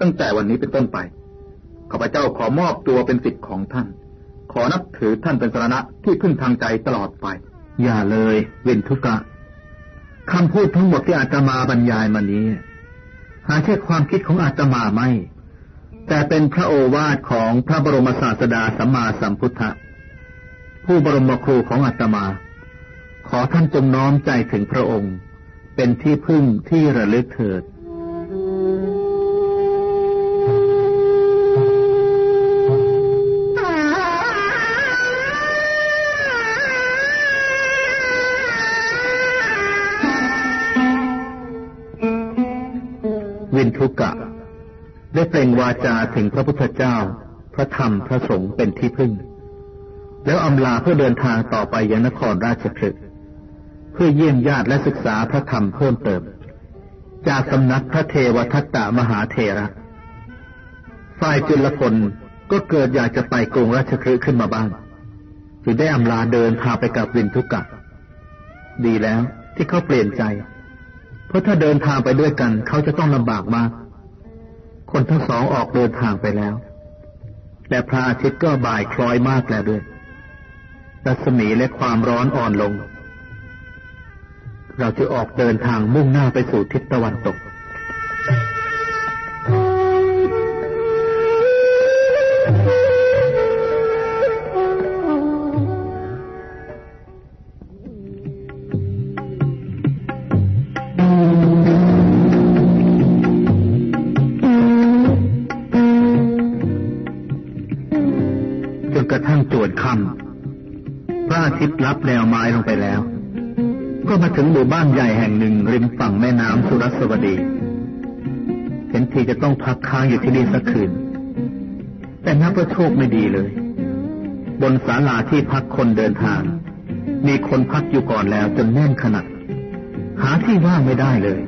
ตั้งแต่วันนี้เป็นต้นไปข้าพเจ้าขอมอบตัวเป็นสิทธิ์ของท่าน ขอนับถือท่านเป็นสรณะที่พึ่งทางใจตลอดไป อย่าเลยเวนทุกะคำพูดทั้งหมดที่อาตมาบรรยายมานี้ หาแค่ความคิดของอาตมาไม่ แต่เป็นพระโอวาทของพระบรมศาสดาสัมมาสัมพุทธะผู้บรมครูของอาตมา ขอท่านจงน้อมใจถึงพระองค์ เป็นที่พึ่งที่ระลึกเถิด ทุกะ ได้เปล่งวาจาถึงพระพุทธเจ้า พระธรรมพระสงฆ์เป็นที่พึ่ง แล้วอำลาเพื่อเดินทางต่อไปยังนครราชคฤห์เพื่อเยี่ยมญาติและศึกษาพระธรรมเพิ่มเติม จากสำนักพระเทวทัตตมหาเทระฝ่ายจุลพลก็เกิดอยากจะไปกรุงราชคฤห์ขึ้นมาบ้างจึงได้อำลาเดินทาไปกับวินทุกกะ ดีแล้วที่เขาเปลี่ยนใจ เพราะถ้าเดินทางไปด้วยกัน เขาจะต้องลำบากมาก คนทั้งสองออกเดินทางไปแล้ว และพระอาทิตย์ก็บ่ายคล้อยมากแล้วด้วย รัศมีและความร้อนอ่อนลง เราจะออกเดินทางมุ่งหน้าไปสู่ทิศตะวันตก ก็มาถึงหมู่บ้านใหญ่แห่งหนึ่งริมฝั่งแม่น้ำสุรสวดี เห็นทีจะต้องพักค้างอยู่ที่นี่สักคืน แต่นับว่าโชคไม่ดีเลย บนศาลาที่พักคนเดินทาง มีคนพักอยู่ก่อนแล้วจนแน่นขนาดหาที่ว่างไม่ได้เลย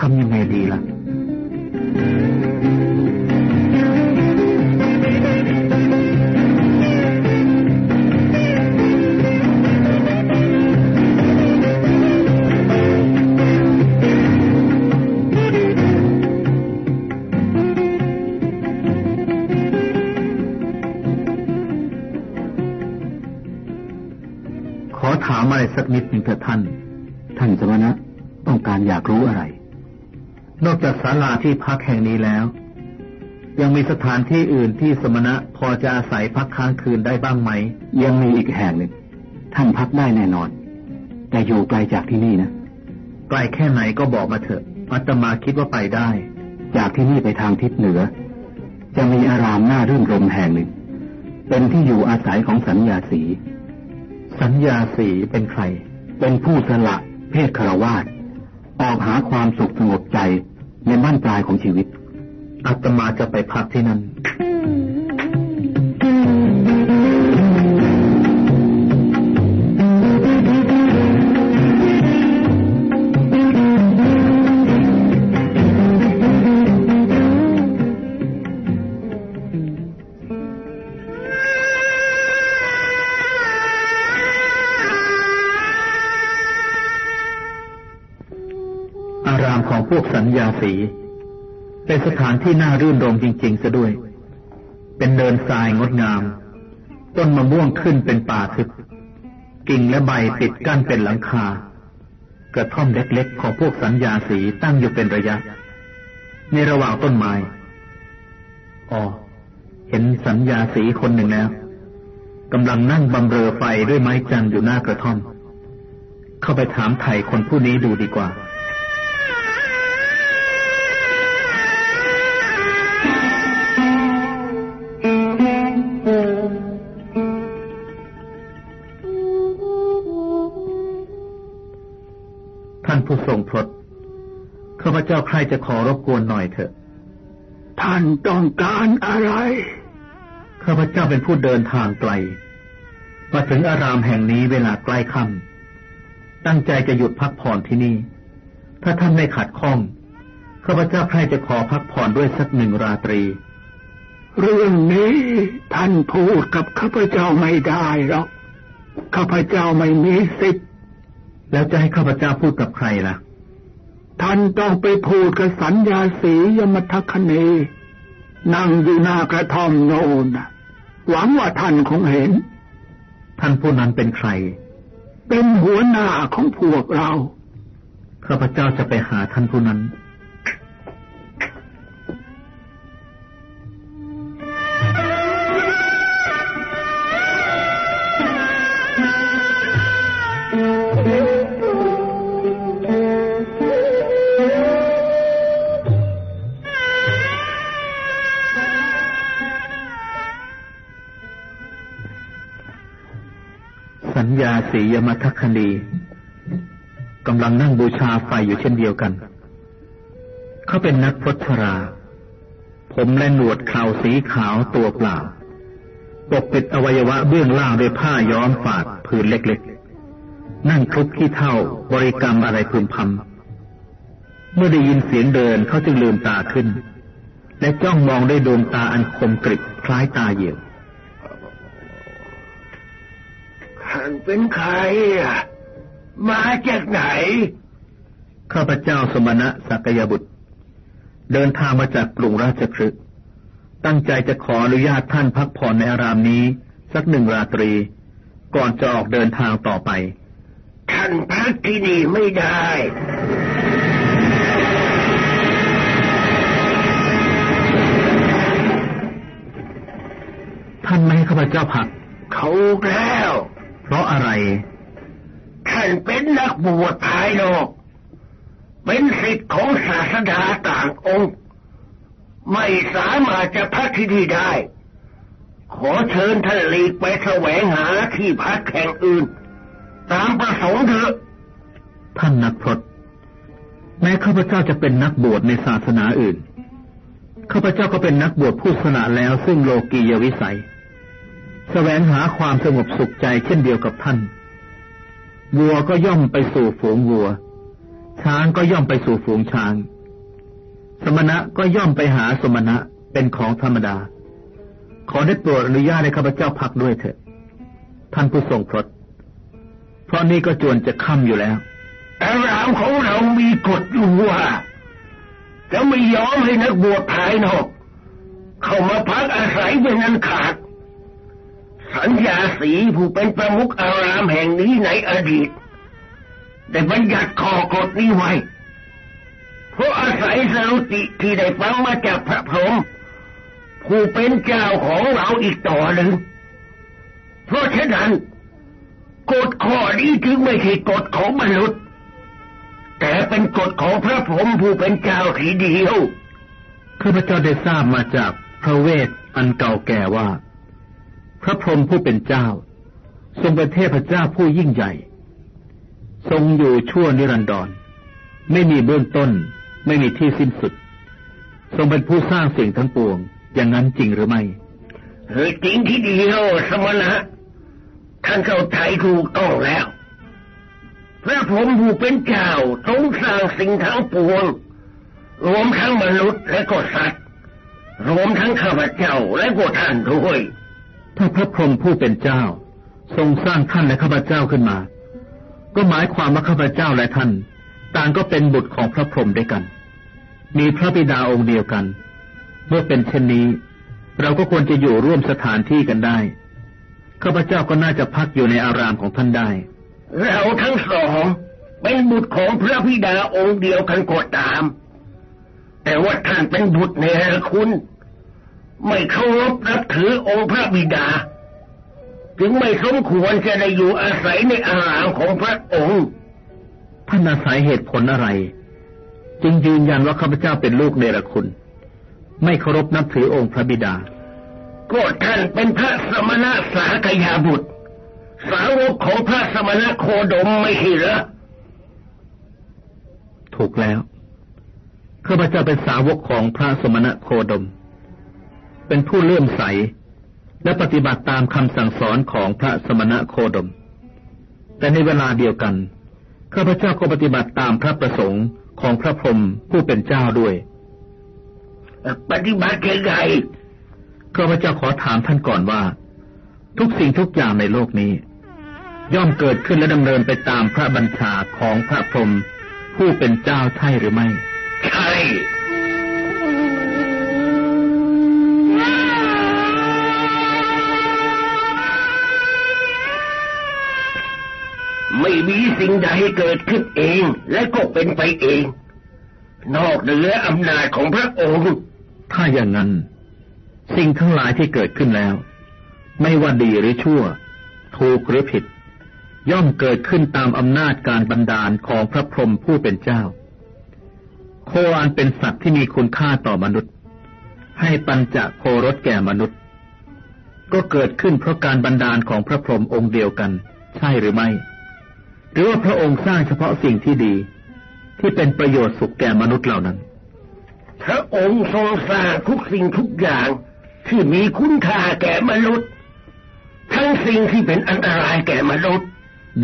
ทำยังไงดีละ่ะ สักนิดหนึ่งเถิดท่าน ท่านสมณะต้องการอยากรู้อะไร นอกจากศาลาที่พักแห่งนี้แล้ว ยังมีสถานที่อื่นที่สมณะพอจะอาศัยพักค้างคืนได้บ้างไหม ยังมีอีกแห่งหนึ่งท่านพักได้แน่นอน แต่อยู่ไกลจากที่นี่นะไกลแค่ไหนก็บอกมาเถอะอาตมาคิดว่าไปได้ จากที่นี่ไปทางทิศเหนือ จะมีอารามหน้ารื่นรมแห่งหนึ่ง เป็นที่อยู่อาศัยของสัญญาสี สัญญาสีเป็นใคร เป็นผู้สละเพศคารวาสออกหาความสุขสงบใจในบ้านปลายของชีวิต อาตมาจะไปพักที่นั่น ญญาสี เป็นสถานที่น่ารื่นรมจริง ๆซะด้วย เป็นเดินทรายงดงาม ต้นมะม่วงขึ้นเป็นป่าทึบกิ่งและใบติดกั้นเป็นหลังคา กระท่อมเล็กๆ ของพวกสัญญาสีตั้งอยู่เป็นระยะ ในระหว่างต้นไม้อ๋อเห็นสัญญาสีคนหนึ่งแล้วกำลังนั่งบำเรอไฟด้วยไม้จันอยู่หน้ากระท่อม เข้าไปถามไถ่คนผู้นี้ดูดีกว่า ผู้ทรงพรตข้าพเจ้าใครจะขอรบกวนหน่อยเถอะ ท่านต้องการอะไร ข้าพเจ้าเป็นผู้เดินทางไกล มาถึงอารามแห่งนี้เวลาใกล้ค่ำตั้งใจจะหยุดพักผ่อนที่นี่ ถ้าท่านไม่ขัดข้อง ข้าพเจ้าใครจะขอพักผ่อนด้วยสักหนึ่งราตรี เรื่องนี้ท่านพูดกับข้าพเจ้าไม่ได้หรอก ข้าพเจ้าไม่มีสิทธิ์ แล้วจะให้ข้าพเจ้าพูดกับใครล่ะ ท่านต้องไปพูดกับสัญญาสียมทัคเน นั่งอยู่หน้ากระท่อมโน่นน่ะหวังว่าท่านคงเห็น ท่านผู้นั้นเป็นใคร เป็นหัวหน้าของพวกเรา ข้าพเจ้าจะไปหาท่านผู้นั้น สียมัทคณีกำลังนั่งบูชาไฟอยู่เช่นเดียวกัน เขาเป็นนักพจรา ผมและหนวดเคราสีขาวตัวเปล่า ปกปิดอวัยวะเบื้องล่างด้วยผ้าย้อมฝาดผืนเล็กๆ นั่งคลุกขี้เท่าบริกรรมอะไรพึมพำ เมื่อได้ยินเสียงเดินเขาจึงลืมตาขึ้น และจ้องมองด้วยดวงตาอันคมกริบคล้ายตาเหยี่ยว ท่านเป็นใครอะมาจากไหน ข้าพเจ้าสมณะสักยบุตร เดินทางมาจากกรุงราชคฤห์ตั้งใจจะขออนุญาตท่านพักผ่อนในอารามนี้ สักหนึ่งราตรี ก่อนจะออกเดินทางต่อไป ท่านพักที่นี่ไม่ได้ท่านไม่ให้ข้าพเจ้าพัก เขาแล้ว เพราะอะไร ท่านเป็นนักบวชภายนอก เป็นสิทธิ์ของศาสดาต่างองค์ ไม่สามารถจะพักที่นี่ได้ ขอเชิญท่านหลีกไปแสวงหาที่พักแห่งอื่น ตามประสงค์เถอะ ท่านนักพรตแม้ข้าพเจ้าจะเป็นนักบวชในศาสนาอื่น ข้าพเจ้าก็เป็นนักบวชผู้สละแล้วซึ่งโลกียวิสัย แสวงหาความสงบสุขใจเช่นเดียวกับท่าน วัวก็ย่อมไปสู่ฝูงวัว ช้างก็ย่อมไปสู่ฝูงช้าง สมณะก็ย่อมไปหาสมณะเป็นของธรรมดา ขอได้โปรดอนุญาตให้ข้าพเจ้าพักด้วยเถิดท่านผู้ทรงพรตเพราะนี่ก็จวนจะค่ำอยู่แล้วอารามของเรามีกฎอยู่ว่าจะไม่ยอมให้นักบวชภายนอก เข้ามาพักอาศัยเป็นนันขาด สัญญาสีผู้เป็นประมุขอารามแห่งนี้ในอดีตได้บัญญัติข้อกฎนี้ไว้เพราะอาศัยสรุติที่ได้ฟังมาจากพระพรหมผู้เป็นเจ้าของเราอีกต่อหนึ่ง เพราะฉะนั้นกฎข้อนี้จึงไม่ใช่กฎของมนุษย์ แต่เป็นกฎของพระพรหมผู้เป็นเจ้าทีเดียวข้าพเจ้าได้ทราบมาจากพระเวทอันเก่าแก่ว่า พระพรหมผู้เป็นเจ้า ทรงเป็นเทพเจ้าผู้ยิ่งใหญ่ ทรงอยู่ชั่วนิรันดร ไม่มีเบื้องต้น ไม่มีที่สิ้นสุด ทรงเป็นผู้สร้างสิ่งทั้งปวง อย่างนั้นจริงหรือไม่เฮ้ยจริงที่เดียวสมณะท่านเข้าใจถูกต้องแล้ว พระผมผู้เป็นเจ้าทรงสร้างสิ่งทั้งปวง รวมทั้งมนุษย์และก็สัตว์ รวมทั้งข้าพเจ้าและก็ท่านด้วย ถ้าพระพรหมผู้เป็นเจ้า ทรงสร้างท่านและข้าพเจ้าขึ้นมา ก็หมายความว่าข้าพเจ้าและท่าน ต่างก็เป็นบุตรของพระพรหมด้วยกัน มีพระบิดาองค์เดียวกัน เมื่อเป็นเช่นนี้ เราก็ควรจะอยู่ร่วมสถานที่กันได้ข้าพเจ้าก็น่าจะพักอยู่ในอารามของท่านได้ เราทั้งสองเป็นบุตรของพระบิดาองค์เดียวกันก็ตาม แต่ว่าท่านเป็นบุตรเนคุณ ไม่เคารพนับถือองค์พระบิดา จึงไม่สมควรจะได้อยู่อาศัยในอารามของพระองค์ท่านอาศัยเหตุผลอะไร จึงยืนยันว่าข้าพเจ้าเป็นลูกเนรคุณ ไม่เคารพนับถือองค์พระบิดา ก็ท่านเป็นพระสมณะสากยาบุตร สาวกของพระสมณะโคดมไม่ใช่เหรอถูกแล้วข้าพเจ้าเป็นสาวกของพระสมณะโคดม เป็นผู้เลื่อมใส และปฏิบัติตามคำสั่งสอนของพระสมณะโคดม แต่ในเวลาเดียวกันข้าพเจ้าก็ปฏิบัติตามพระประสงค์ของพระพรหมผู้เป็นเจ้าด้วย ปฏิบัติยังไงข้าพเจ้าขอถามท่านก่อนว่า ทุกสิ่งทุกอย่างในโลกนี้ ย่อมเกิดขึ้นและดำเนินไปตามพระบัญชาของพระพรหมผู้เป็นเจ้าใช่หรือไม่ ใช่ ไม่มีสิ่งใดเกิดขึ้นเองและก็เป็นไปเอง นอกเหนืออำนาจของพระองค์ ถ้าอย่างนั้น สิ่งทั้งหลายที่เกิดขึ้นแล้ว ไม่ว่าดีหรือชั่ว ถูกหรือผิด ย่อมเกิดขึ้นตามอำนาจการบันดาลของพระพรหมผู้เป็นเจ้า โคอันเป็นสัตว์ที่มีคุณค่าต่อมนุษย์ ให้ปัญจโครสแก่มนุษย์ ก็เกิดขึ้นเพราะการบันดาลของพระพรหมองค์เดียวกัน ใช่หรือไม่ หรือว่าพระองค์สร้างเฉพาะสิ่งที่ดี ที่เป็นประโยชน์สุขแก่มนุษย์เหล่านั้น พระองค์ทรงสร้างทุกสิ่งทุกอย่างที่มีคุณค่าแก่มนุษย์ ทั้งสิ่งที่เป็นอันตรายแก่มนุษย์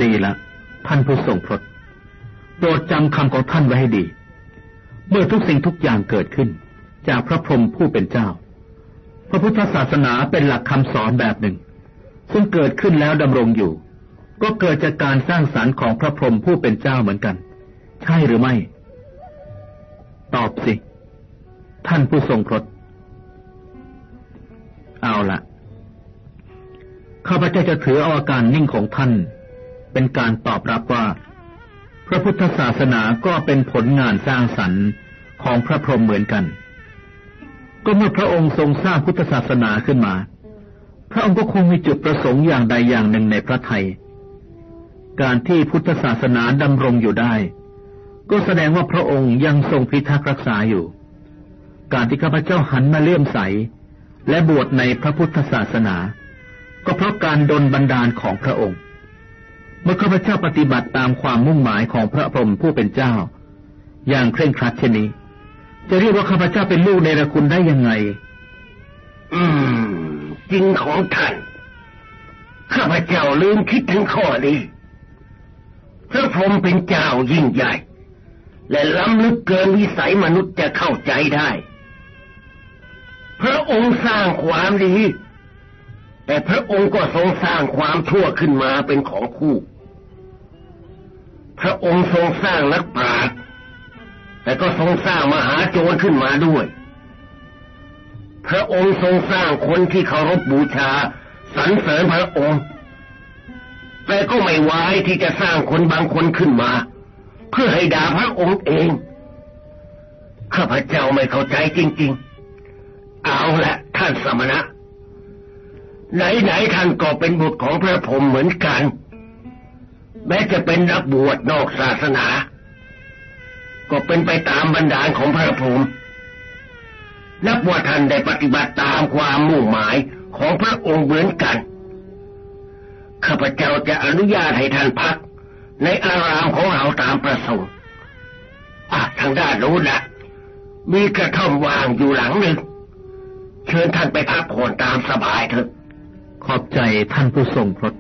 ดีละท่านผู้ทรงพระโปรดจำคำของท่านไว้ให้ดี เมื่อทุกสิ่งทุกอย่างเกิดขึ้น จากพระพรหมผู้เป็นเจ้า พระพุทธศาสนาเป็นหลักคำสอนแบบหนึ่ง ซึ่งเกิดขึ้นแล้วดำรงอยู่ ก็เกิดจากการสร้างสารรค์ของพระพรหมผู้เป็นเจ้าเหมือนกัน ใช่หรือไม่ ตอบสิ ท่านผู้ทรงพระเอาละข้าพเจ้าจะถือเอาอาการนิ่งของท่าน เป็นการตอบรับว่า พระพุทธศาสนาก็เป็นผลงานสร้างสรรค์ของพระพรหมเหมือนกัน ก็เมื่อพระองค์ทรงสร้างพุทธศาสนาขึ้นมา พระองค์ก็คงมีจุดประสงค์อย่างใดอย่างหนึ่งในพระไทย การที่พุทธศาสนาดำรงอยู่ได้ ก็แสดงว่าพระองค์ยังทรงพิทักษ์รักษาอยู่ การที่ข้าพเจ้าหันมาเลื่อมใส และบวชในพระพุทธศาสนา ก็เพราะการดลบันดาลของพระองค์ เมื่อข้าพเจ้าปฏิบัติตามความมุ่งหมายของพระพรหมผู้เป็นเจ้า อย่างเคร่งครัดเช่นนี้ จะเรียกว่าข้าพเจ้าเป็นลูกในระคุณได้ยังไง อืม จริงของท่านข้าพเจ้าลืมคิดถึงข้อนี้ พระพรหมเป็นเจ้ายิ่งใหญ่ และล้ำลึกเกินวิสัยมนุษย์จะเข้าใจได้ พระองค์สร้างความดี แต่พระองค์ก็ทรงสร้างความชั่วขึ้นมาเป็นของคู่ พระองค์ทรงสร้างนักปราชญ์แต่ก็ทรงสร้างมหาโจรขึ้นมาด้วย พระองค์ทรงสร้างคนที่เคารพบูชาสรรเสริญพระองค์ แต่ก็ไม่วายที่จะสร้างคนบางคนขึ้นมา เพื่อให้ด่าพระองค์เอง ข้าพเจ้าไม่เข้าใจจริง ๆ เอาละท่านสมณะ ไหนๆท่านก็เป็นบุตรของพระพรหมเหมือนกัน แม้จะเป็นนักบวชนอกศาสนา ก็เป็นไปตามบันดาลของพระพรหมนับว่าท่านได้ปฏิบัติตามความมุ่งหมายของพระองค์เหมือนกัน ข้าพเจ้าจะอนุญาตให้ท่านพัก ในอารามของเราตามประสงค์อะทางด้านนู้นนะมีกระท่อมว่างอยู่หลังหนึ่ง เชิญท่านไปพักผ่อนตามสบายเถอะ ขอบใจท่านผู้ทรงพระ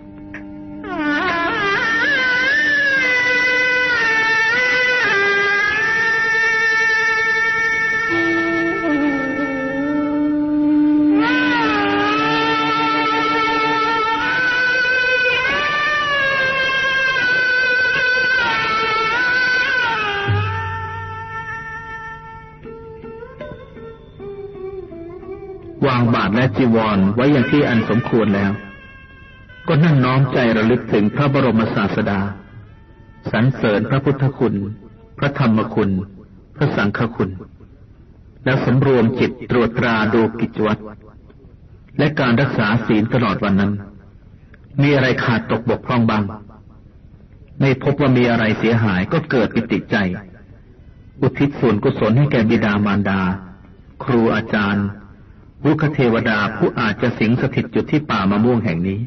างบาทและจีวรไว้อย่างที่อันสมควรแล้ว ก็นั่งน้อมใจระลึกถึงพระบรมศาสดาสรรเสริญพระพุทธคุณ พระธรรมคุณ พระสังฆคุณ แล้วสำรวมจิตตรวจตราดูกิจวัตรและการรักษาศีลตลอดวันนั้น มีอะไรขาดตกบกพร่องบ้าง ไม่พบว่ามีอะไรเสียหายก็เกิดปิติใจ อุทิศส่วนกุศลให้แก่บิดามารดา ครูอาจารย์ รุกขเทวดาผู้อาจจะสิงสถิตอยู่ที่ป่ามะม่วงแห่งนี้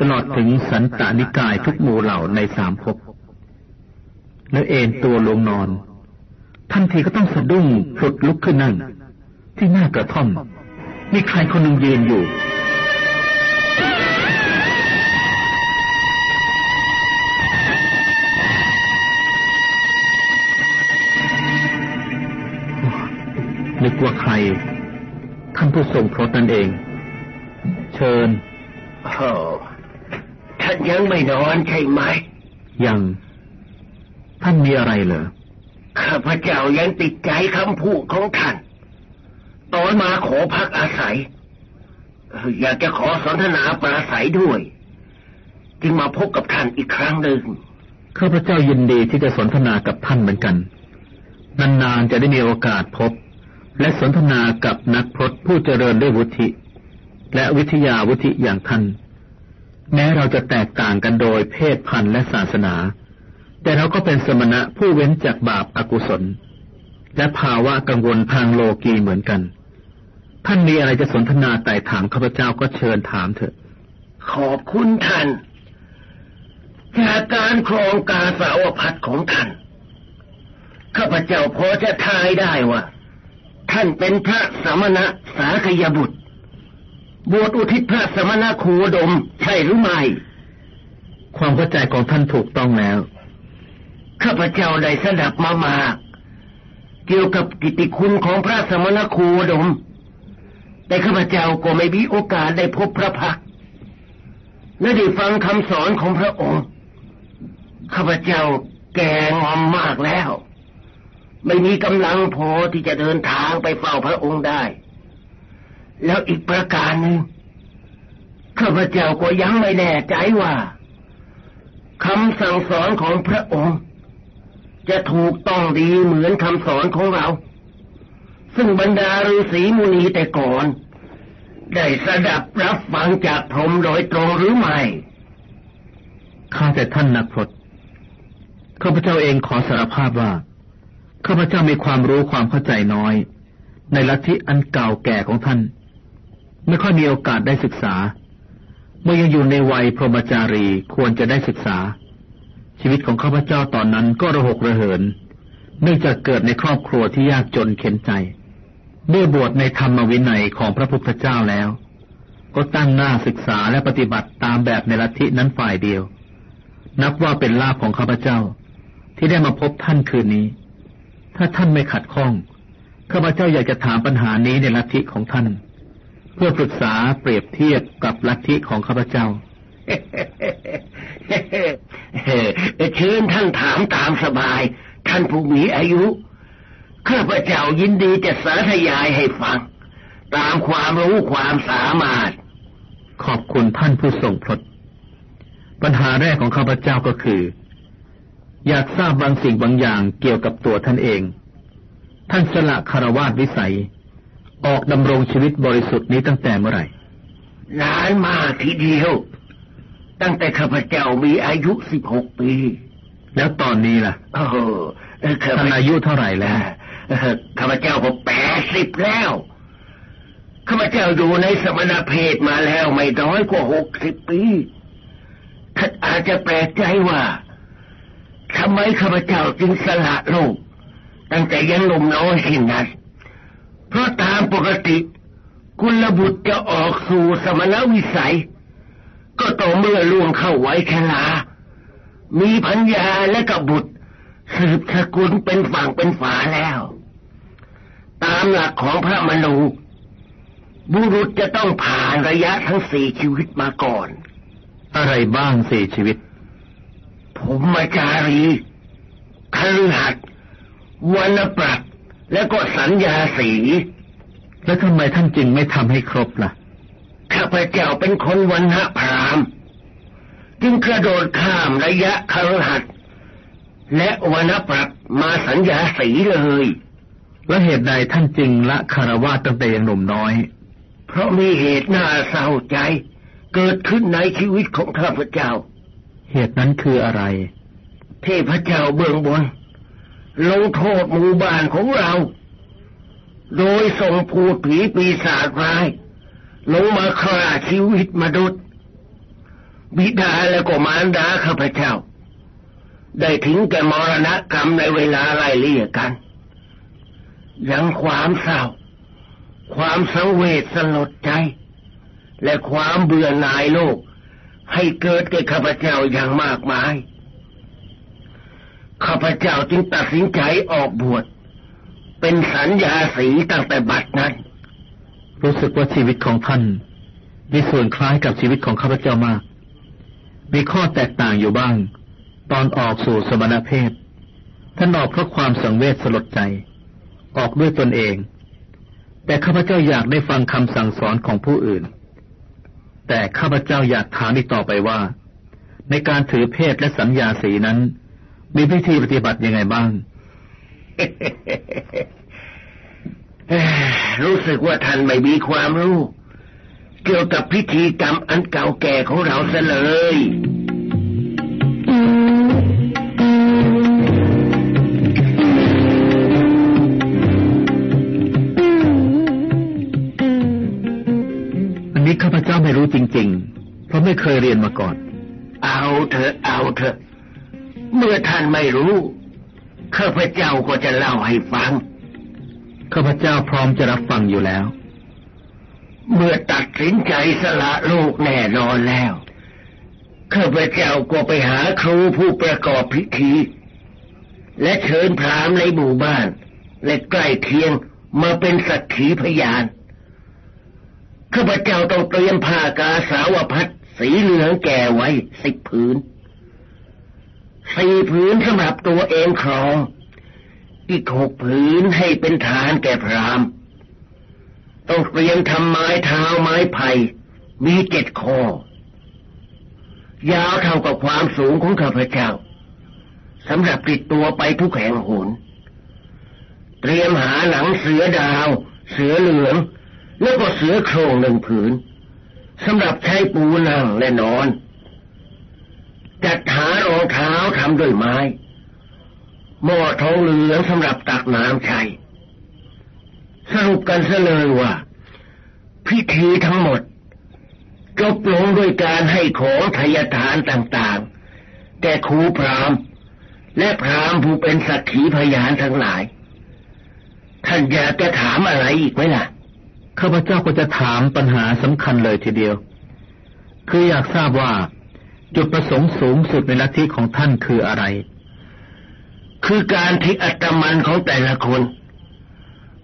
ตลอดถึงสันตานิกายทุกหมู่เหล่าในสามภพแล้วเอนตัวลงนอน ทันทีก็ต้องสะดุ้งพลุดลุกขึ้นนั่ง ที่หน้ากระท่อม มีใครคนหนึ่งยืนอยู่นึกว่าใคร ท่านผู้ทรงพรตนั่นเอง เชิญโอ้ท่านยังไม่นอนใช่ไหม ยัง ท่านมีอะไรเหรอ ข้าพเจ้ายังติดใจคำพูดของท่าน ตอนมาขอพักอาศัย อยากจะขอสนทนาปราศัยด้วย จึงมาพบกับท่านอีกครั้งหนึ่ง ข้าพเจ้ายินดีที่จะสนทนากับท่านเหมือนกัน นานๆจะได้มีโอกาสพบ และสนทนากับนักพรตผู้เจริญด้วยวุฒิ และวิทยาวุฒิอย่างท่าน แม้เราจะแตกต่างกันโดยเพศพันธุ์และศาสนา แต่เราก็เป็นสมณะผู้เว้นจากบาปอากุศล และภาวะกังวลทางโลกีเหมือนกัน ท่านมีอะไรจะสนทนาไต่ถามข้าพเจ้าก็เชิญถามเถอะ ขอบคุณท่านจากการครองกาสาวพัดของท่านข้าพเจ้าพอจะทายได้ว่า ท่านเป็นพระสมณะสาคยบุตร บวชอุทิศพระสมณะโคดม ใช่หรือไม่ ความเข้าใจของท่านถูกต้องแล้ว ข้าพเจ้าได้สดับมามากเกี่ยวกับกิตติคุณของพระสมณโคดม แต่ข้าพเจ้าก็ไม่มีโอกาสได้พบพระพักตร์และได้ฟังคำสอนของพระองค์ ข้าพเจ้าแก่งอมมากแล้ว ไม่มีกำลังพอที่จะเดินทางไปเฝ้าพระองค์ได้ แล้วอีกประการหนึ่งข้าพเจ้าก็ยังไม่แน่ใจว่าคำสั่งสอนของพระองค์ จะถูกต้องดีเหมือนคำสอนของเรา ซึ่งบรรดาฤาษีมุนีแต่ก่อน ได้สดับรับฟังจากพรหมโดยตรงหรือไม่ข้าแต่ท่านนักพรตข้าพเจ้าเองขอสารภาพว่า ข้าพเจ้ามีความรู้ความเข้าใจน้อย ในลัทธิอันเก่าแก่ของท่าน ไม่ค่อยมีโอกาสได้ศึกษา เมื่อยังอยู่ในวัยพรหมจารีควรจะได้ศึกษา ชีวิตของข้าพเจ้าตอนนั้นก็ระหกระเหิน เนื่องจากเกิดในครอบครัวที่ยากจนเข็นใจเมื่อบวชในธรรมวินัยของพระพุทธเจ้าแล้ว ก็ตั้งหน้าศึกษาและปฏิบัติตามแบบในลัทธินั้นฝ่ายเดียว นับว่าเป็นลาภของข้าพเจ้า ที่ได้มาพบท่านคืนนี้ ถ้าท่านไม่ขัดข้องข้าพเจ้าอยากจะถามปัญหานี้ในลัทธิของท่าน เพื่อปรึกษาเปรียบเทียบกับลัทธิของข้าพเจ้าเชิญท่านถามตามสบาย ท่านผู้มีอายุข้าพเจ้ายินดีจะสาธยายให้ฟัง ตามความรู้ความสามารถ ขอบคุณท่านผู้ทรงพลดปัญหาแรกของข้าพเจ้าก็คือ อยากทราบบางสิ่งบางอย่างเกี่ยวกับตัวท่านเอง ท่านสละคารวาสวิสัย ออกดำรงชีวิตบริสุทธิ์นี้ตั้งแต่เมื่อไหร่นานมากทีเดียว ตั้งแต่ข้าพเจ้ามีอายุสิบหกปี แล้วตอนนี้ล่ะเออเออข้าพท่านอายุเท่าไหร่แล้วเออข้าพเจ้าก็แปดสิบแล้วข้าพเจ้าอยู่ในสมณเพศมาแล้วไม่น้อยกว่าหกสิบปีท่านอาจจะแปลกใจว่า ทำไมข้าพเจ้าจึงสละโลกตั้งแต่ยังหนุ่มน้อยเช่นนั้นเพราะตามปกติกุลบุตรจะออกสู่สมณวิสัย ก็ต่อเมื่อล่วงเข้าไว้ชรามีพัญญาและกับบุตร สืบสกุลเป็นฝั่งเป็นฝาแล้ว ตามหลักของพระมนูบุรุษจะต้องผ่านระยะทั้งสี่ชีวิตมาก่อน อะไรบ้างสี่ชีวิต ผมมาจารีคฤหัสถ์วนปรัตน์และก็สัญญาสี แล้วทำไมท่านจึงไม่ทำให้ครบล่ะ ข้าพเจ้าเป็นคนวันณะพราหมณ์จึงกระโดดข้ามระยะคฤหัสถ์และวนปรัตน์มาสัญญาสีเลย แล้วเหตุใดท่านจึงละคารวาสตั้งแต่ยังหนุ่มน้อย เพราะมีเหตุน่าเศร้าใจ เกิดขึ้นในชีวิตของข้าพเจ้า เหตุนั้นคืออะไร เทพเจ้าเบื้องบนลงโทษหมู่บ้านของเรา โดยส่งผูดผีปีศาจร้าย ลงมาฆ่าชีวิตมนุษย์ บิดาและก็มารดาข้าพเจ้า ได้ถึงแก่มรณะกรรมในเวลาไล่เลี่ยกัน ยังความเศร้า ความสังเวชสลดใจ และความเบื่อหน่ายโลก ให้เกิดแก่ข้าพเจ้าอย่างมากมาย ข้าพเจ้าจึงตัดสินใจออกบวชเป็นสัญญาสีตั้งแต่บัดนั้น รู้สึกว่าชีวิตของท่านมีส่วนคล้ายกับชีวิตของข้าพเจ้ามาก มีข้อแตกต่างอยู่บ้าง ตอนออกสู่สมณเพศ ท่านออกเพราะความสังเวชสลดใจ ออกด้วยตนเอง แต่ข้าพเจ้าอยากได้ฟังคำสั่งสอนของผู้อื่น แต่ข้าพเจ้าอยากถามอีกต่อไปว่า ในการถือเพศและสัญญาสีนั้น มีพิธีปฏิบัติยังไงบ้าง รู้สึกว่าท่านไม่มีความรู้ เกี่ยวกับพิธีกรรมอันเก่าแก่ของเราซะเลย ข้าพเจ้าไม่รู้จริง ๆ เพราะไม่เคยเรียนมาก่อน เอาเถอะ เอาเถอะ เมื่อท่านไม่รู้ข้าพเจ้าก็จะเล่าให้ฟังข้าพเจ้าพร้อมจะรับฟังอยู่แล้ว เมื่อตัดสินใจสละโลกแน่นอนแล้วข้าพเจ้าก็ไปหาครูผู้ประกอบพิธี และเชิญพราหมณ์ในหมู่บ้าน และใกล้เคียงมาเป็นสักขีพยาน ข้าพเจ้าต้องเตรียมผ้ากาสาวพัดสีเหลืองแก่ไว้สิบผืนสี่ผืนสำหรับตัวเองครอง อีกหกผืนให้เป็นฐานแก่พรามต้องเตรียมทำไม้เท้าไม้ไผ่มีเจ็ดข้อยาวเท่ากับความสูงของข้าพเจ้าสำหรับติดตัวไปทุกแห่งหน เตรียมหาหนังเสือดาว เสือเหลือง แล้วก็เสือโครงหนึ่งผืนสำหรับใช้ปูนั่งและนอน จัดหารองเท้าทำด้วยไม้ หม้อทองเหลืองสำหรับตักน้ำใช้สรุปกันซะเลยว่า พิธีทั้งหมดจบลงด้วยการให้ของทายทานต่างๆแก่ครูพรามและพรามผู้เป็นสักขีพยานทั้งหลาย ท่านอยากจะถามอะไรอีกไหมล่ะ ข้าพเจ้าก็จะถามปัญหาสำคัญเลยทีเดียว คืออยากทราบว่า จุดประสงค์สูงสุดในลัทธิของท่านคืออะไร คือการที่อัตมันของแต่ละคน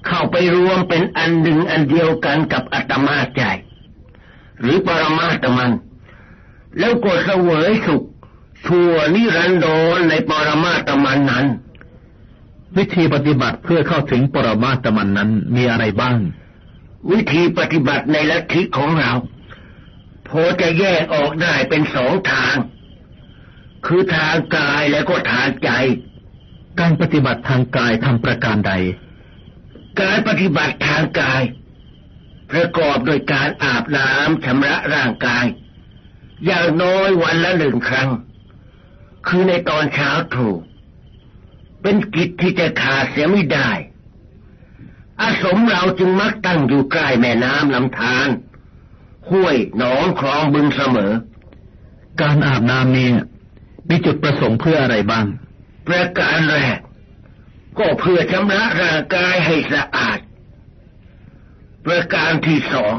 เข้าไปรวมเป็นอันหนึ่งอันเดียวกันกับอัตมาใจ หรือปรมาตมัน แล้วก็เสวยสุขชั่วนิรันดรในปรมาตมันนั้น วิธีปฏิบัติเพื่อเข้าถึงปรมาตมันนั้นมีอะไรบ้าง วิธีปฏิบัติในลัทธิของเราพอจะแยกออกได้เป็นสองทาง คือทางกายและก็ทางใจ การปฏิบัติทางกายทำประการใด การปฏิบัติทางกาย ประกอบโดยการอาบน้ำชำระร่างกาย อย่างน้อยวันละหนึ่งครั้ง คือในตอนเช้าตรู่เป็นกิจที่จะขาดเสียไม่ได้ อาสมเราจึงมักตั้งอยู่ใกล้แม่น้ำลำธารห้วยหนองคลองบึงเสมอ การอาบน้ำนี้มีจุดประสงค์เพื่ออะไรบ้าง ประการแรก ก็เพื่อชำระร่างกายให้สะอาด ประการที่สอง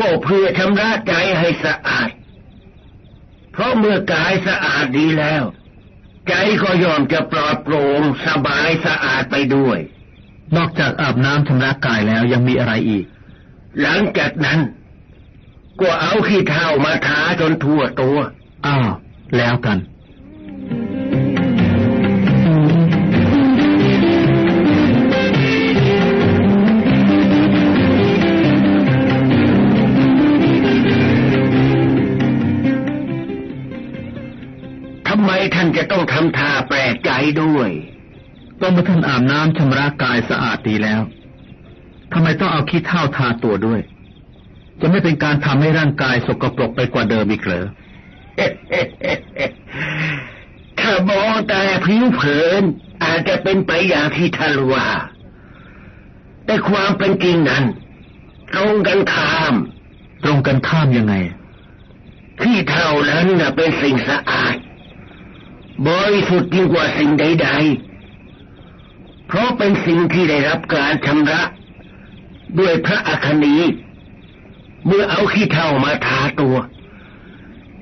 ก็เพื่อชำระใจให้สะอาด เพราะเมื่อกายสะอาดดีแล้ว ใจก็ยอมจะปลอดโปร่งสบายสะอาดไปด้วย นอกจากอาบน้ำชำระกายแล้วยังมีอะไรอีก หลังจากนั้น ก็เอาขี้เถ้ามาทาจนทั่วตัวอ้าวแล้วกันทำไมท่านจะต้องทำท่าแปลกใจด้วย ต้องมาท่านอาบน้ำชำระกายสะอาดดีแล้วทำไมต้องเอาขี้เถ้าทาตัวด้วย จะไม่เป็นการทำให้ร่างกายสกปรกไปกว่าเดิมอีกเหรอถ้ามองแต่ผิวเผิน อาจจะเป็นไปอย่างที่ท่านว่า แต่ความเป็นจริงนั้น ตรงกันข้าม ตรงกันข้ามยังไง ที่เท่านั้นน่ะเป็นสิ่งสะอาด บริสุทธิ์ยิ่งกว่าสิ่งใด ๆ เพราะเป็นสิ่งที่ได้รับการชำระด้วยพระอคนีเมื่อเอาขี้เท่ามาทาตัว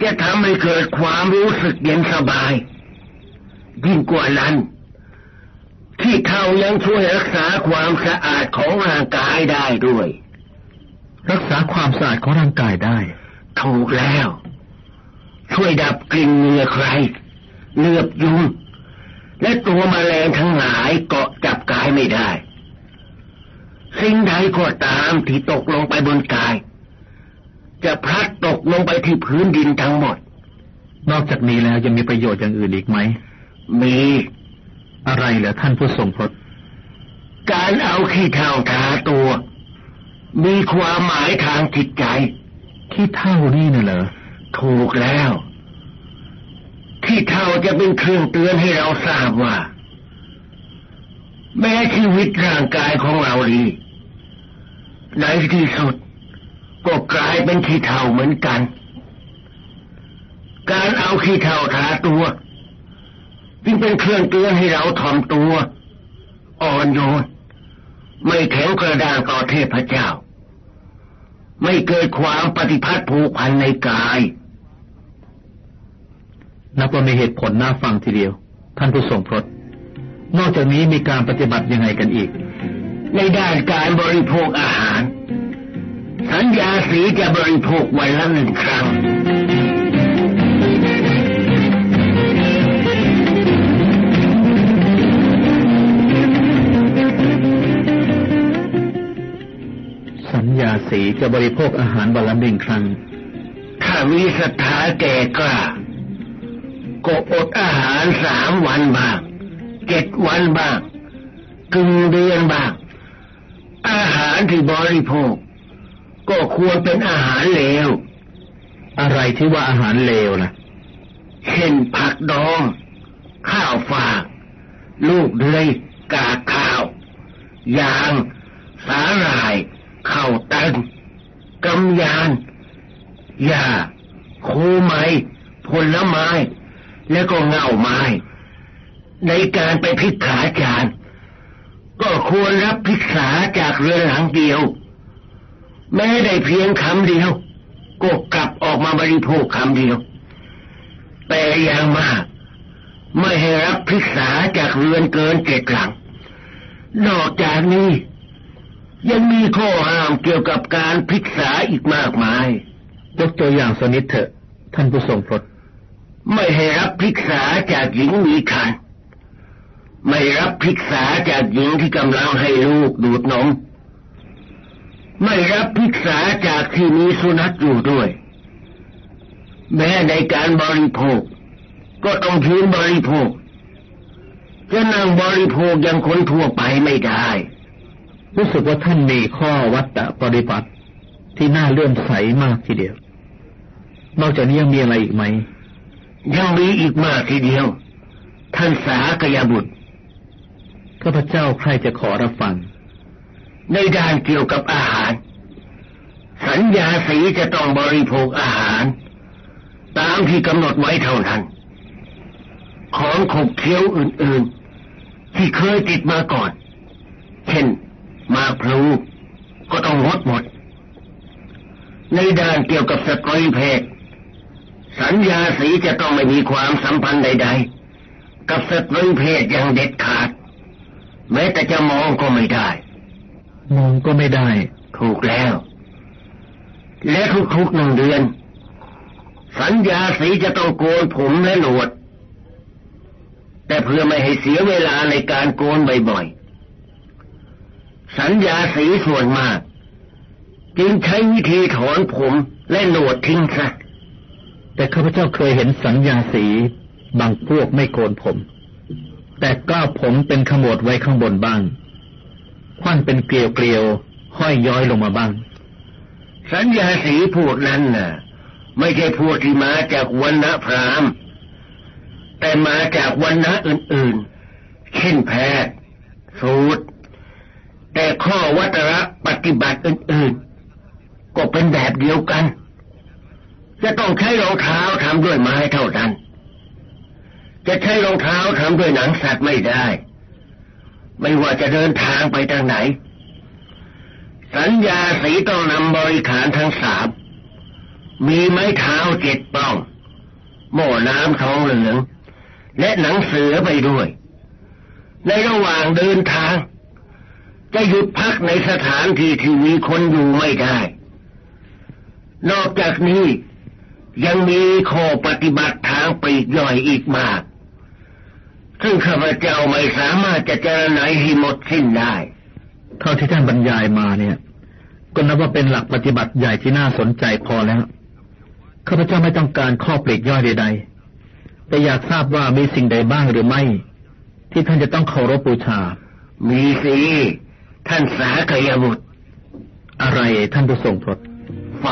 จะทำให้เกิดความรู้สึกเย็นสบาย ยิ่งกว่านั้นที่เท่ายังช่วยรักษาความสะอาดของร่างกายได้ด้วย รักษาความสะอาดของร่างกายได้ ถูกแล้ว ช่วยดับกลิ่นเหงื่อใครเหลือบยุง และตัวมแมลงทั้งหลายเกาะจับกายไม่ได้ สิ่งใดก็ตามที่ตกลงไปบนกาย จะพลัดตกลงไปที่พื้นดินทั้งหมด นอกจากนี้แล้วยังมีประโยชน์อย่างอื่นอีกไหม มี อะไรเหรอท่านผู้ทรงพระการเอาขี้เท่าทาตัว มีความหมายทางจิตใจ ขี้เท่านี่น่ะเหรอ ถูกแล้ว ขี้เท่าจะเป็นเครื่องเตือนให้เราทราบว่า แม้ชีวิตร่างกายของเราดีในที่สุด ก็กลายเป็นขี้เท่าเหมือนกัน การเอาขี้เท่าทาตัวจึงเป็นเครื่องเตือนให้เราถ่อมตัว อ่อนโยน ไม่แข็งกระด้างต่อเทพเจ้า ไม่เกิดความปฏิพัทธ์ผูกพันในกาย นับว่ามีเหตุผลน่าฟังทีเดียว ท่านผู้ทรงพรตนอกจากนี้มีการปฏิบัติยังไงกันอีก ในด้านการบริโภคอาหาร สัญญาสีจะบริโภควันละหนึ่งครั้งญาสีจะบริโภคอาหารวันละหนึ่งครั้ง ถ้ามีศรัทธาแก่กล้า ก็อดอาหารสามวันบ้างเจ็ดวันบ้างกึ่งเดือนบ้าง อาหารที่บริโภค ก็ควรเป็นอาหารเลว อะไรที่ว่าอาหารเลวล่ะเช่นผักดอง ข้าวฝาก ลูกเดือยกากข้าว ยาง สาหร่ายข้าวตันกำยานหญ้าโคไม้ผลไม้ และก็เงาไม้ ในการไปพิกขาจารก็ควรรับพิกษาจากเรือนหลังเดียว แม้ได้เพียงคำเดียวก็กลับออกมาบริโภคคำเดียว แต่อย่างมาก ไม่ให้รับพิกษาจากเรือนเกินเจ็ดหลัง นอกจากนี้ ยังมีข้อห้ามเกี่ยวกับการพิกษาอีกมากมาย ยกตัวอย่างสนิทเถอะ ท่านผู้ทรงพรต ไม่ให้รับพิกษาจากหญิงมีคันไม่รับพิกษาจากหญิงที่กำลังให้ลูกดูดนม ไม่รับพิกษาจากที่มีสุนัขอยู่ด้วย แม้ในการบริโภค ก็ต้องยืนบริโภค จะนั่งบริโภคอย่างคนทั่วไปไม่ได้ รู้สึกว่าท่านมีข้อวัดปฏิบัติที่น่าเลื่อมใสมากทีเดียว นอกจากนี้ยังมีอะไรอีกไหม ยังมีอีกมากทีเดียว ท่านสากยบุตรข้าพเจ้าใครจะขอรับฟัง ในด้านเกี่ยวกับอาหาร สัญญาสีจะต้องบริโภคอาหาร ตามที่กำหนดไว้เท่านั้น ของขบเคี้ยวอื่นๆ ที่เคยติดมาก่อน เช่น มาพลูก็ต้องงดหมด ในด้านเกี่ยวกับสตรีเพศ สัญญาสีจะต้องไม่มีความสัมพันธ์ใด ๆ กับสตรีเพศอย่างเด็ดขาด แม้แต่จะมองก็ไม่ได้ มองก็ไม่ได้ ถูกแล้ว และทุกๆหนึ่งเดือน สัญญาสีจะต้องโกนผมและหนวด แต่เพื่อไม่ให้เสียเวลาในการโกนบ่อยๆ สัญญาสีส่วนมาก จึงใช้วิธีถอนผมและหนวดทิ้งซะ แต่ข้าพเจ้าเคยเห็นสัญญาสีบางพวกไม่โกนผม แต่ก้าผมเป็นขมวดไว้ข้างบนบ้างควันเป็นเกลียวเกลียวห้อยย้อยลงมาบ้าง สัญญาสีพวกนั้นน่ะ ไม่ใช่พวกที่มาจากวันณะพรามแต่มาจากวันณะอื่นๆ เช่นแพทย์สูตร แต่ข้อวัตระปฏิบัติอื่นๆ ก็เป็นแบบเดียวกัน จะต้องใช้รองเท้าทำด้วยไม้เท่านั้น จะใช้รองเท้าทำด้วยหนังสัตว์ไม่ได้ ไม่ว่าจะเดินทางไปทางไหน สัญญาสีต้องนำบริขารทั้งสาม มีไม้เท้าเจ็ดป้อง หม้อน้ำทองเหลือง และหนังเสือไปด้วย ในระหว่างเดินทาง จะหยุดพักในสถานที่ที่มีคนอยู่ไม่ได้ นอกจากนี้ ยังมีข้อปฏิบัติทางปีกย่อยอีกมาก ซึ่งข้าพเจ้าไม่สามารถจะเจรไนให้หมดสิ้นได้ เท่าที่ท่านบรรยายมาเนี่ย ก็นับว่าเป็นหลักปฏิบัติใหญ่ที่น่าสนใจพอแล้ว ข้าพเจ้าไม่ต้องการข้อปลีกย่อยใด ๆ แต่อยากทราบว่ามีสิ่งใดบ้างหรือไม่ ที่ท่านจะต้องเคารพบูชา มีสิท่านสากยบุตร อะไรท่านผู้ทรงพรตไฟ